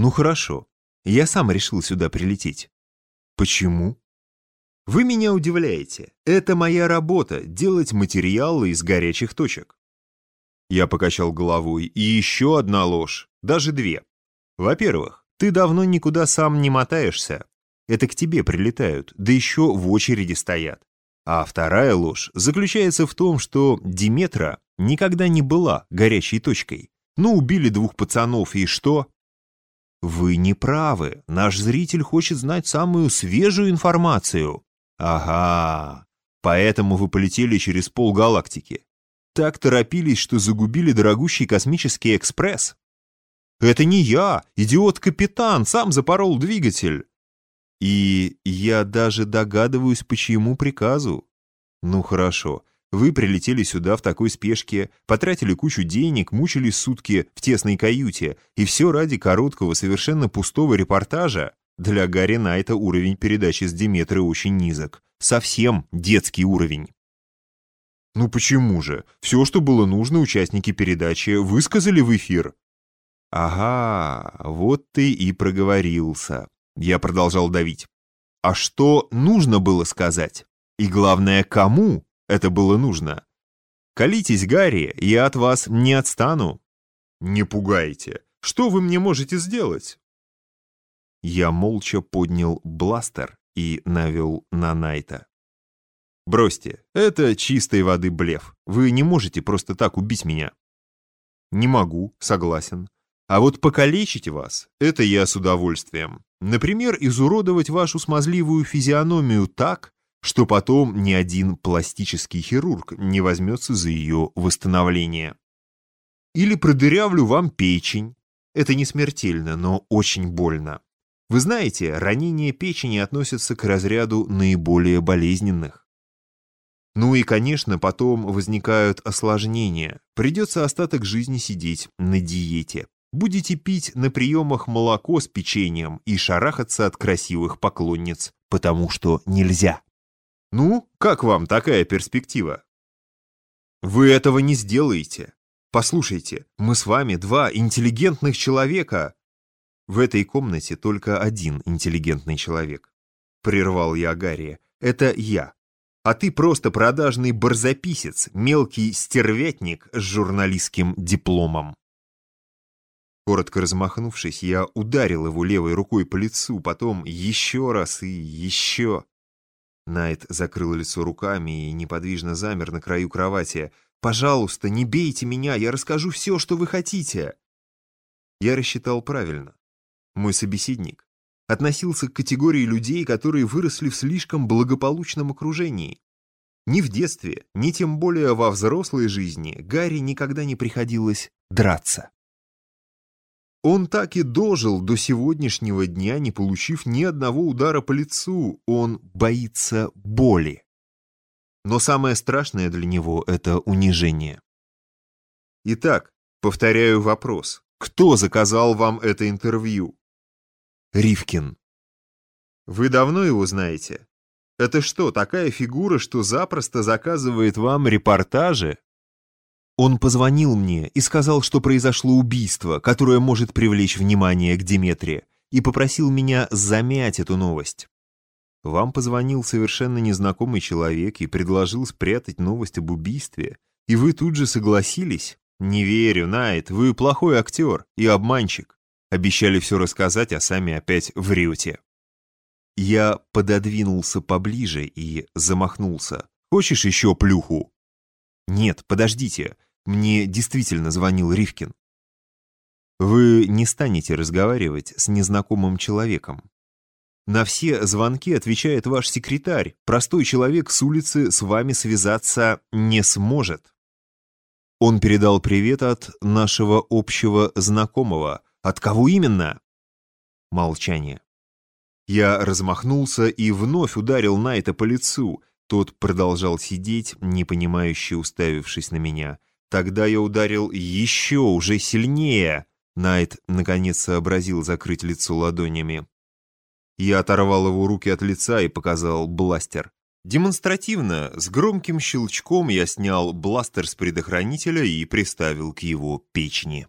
Ну хорошо, я сам решил сюда прилететь. Почему? Вы меня удивляете. Это моя работа — делать материалы из горячих точек. Я покачал головой. И еще одна ложь. Даже две. Во-первых, ты давно никуда сам не мотаешься. Это к тебе прилетают, да еще в очереди стоят. А вторая ложь заключается в том, что Диметра никогда не была горячей точкой. Ну, убили двух пацанов, и что? Вы не правы. Наш зритель хочет знать самую свежую информацию. Ага, поэтому вы полетели через полгалактики. Так торопились, что загубили дорогущий космический экспресс. Это не я, идиот-капитан, сам запорол двигатель. И я даже догадываюсь, по чьему приказу. Ну хорошо, вы прилетели сюда в такой спешке, потратили кучу денег, мучились сутки в тесной каюте, и все ради короткого, совершенно пустого репортажа. Для Гарри Найта уровень передачи с Диметры очень низок. Совсем детский уровень. Ну почему же? Все, что было нужно, участники передачи высказали в эфир. Ага, вот ты и проговорился. Я продолжал давить. А что нужно было сказать? И главное, кому это было нужно? Колитесь, Гарри, я от вас не отстану. Не пугайте. Что вы мне можете сделать? Я молча поднял бластер и навел на Найта. «Бросьте, это чистой воды блеф. Вы не можете просто так убить меня». «Не могу, согласен. А вот покалечить вас — это я с удовольствием. Например, изуродовать вашу смазливую физиономию так, что потом ни один пластический хирург не возьмется за ее восстановление. Или продырявлю вам печень. Это не смертельно, но очень больно. Вы знаете, ранения печени относятся к разряду наиболее болезненных. Ну и, конечно, потом возникают осложнения. Придется остаток жизни сидеть на диете. Будете пить на приемах молоко с печеньем и шарахаться от красивых поклонниц, потому что нельзя. Ну, как вам такая перспектива? Вы этого не сделаете. Послушайте, мы с вами два интеллигентных человека. В этой комнате только один интеллигентный человек. Прервал я Гарри. Это я. А ты просто продажный барзаписец, мелкий стервятник с журналистским дипломом. Коротко размахнувшись, я ударил его левой рукой по лицу, потом еще раз и еще. Найт закрыл лицо руками и неподвижно замер на краю кровати. «Пожалуйста, не бейте меня, я расскажу все, что вы хотите!» Я рассчитал правильно. Мой собеседник относился к категории людей, которые выросли в слишком благополучном окружении. Ни в детстве, ни тем более во взрослой жизни Гарри никогда не приходилось драться. Он так и дожил до сегодняшнего дня, не получив ни одного удара по лицу. Он боится боли. Но самое страшное для него — это унижение. Итак, повторяю вопрос. Кто заказал вам это интервью? Ривкин. Вы давно его знаете? Это что, такая фигура, что запросто заказывает вам репортажи? Он позвонил мне и сказал, что произошло убийство, которое может привлечь внимание к Диметре, и попросил меня замять эту новость. Вам позвонил совершенно незнакомый человек и предложил спрятать новость об убийстве, и вы тут же согласились? Не верю, Найт, вы плохой актер и обманщик. Обещали все рассказать, а сами опять врете. Я пододвинулся поближе и замахнулся. «Хочешь еще плюху?» «Нет, подождите. Мне действительно звонил Ривкин. Вы не станете разговаривать с незнакомым человеком. На все звонки отвечает ваш секретарь. Простой человек с улицы с вами связаться не сможет. Он передал привет от нашего общего знакомого. От кого именно? Молчание. Я размахнулся и вновь ударил Найта по лицу. Тот продолжал сидеть, непонимающе уставившись на меня. Тогда я ударил еще, уже сильнее. Найт, наконец, сообразил закрыть лицо ладонями. Я оторвал его руки от лица и показал бластер. Демонстративно, с громким щелчком я снял бластер с предохранителя и приставил к его печени.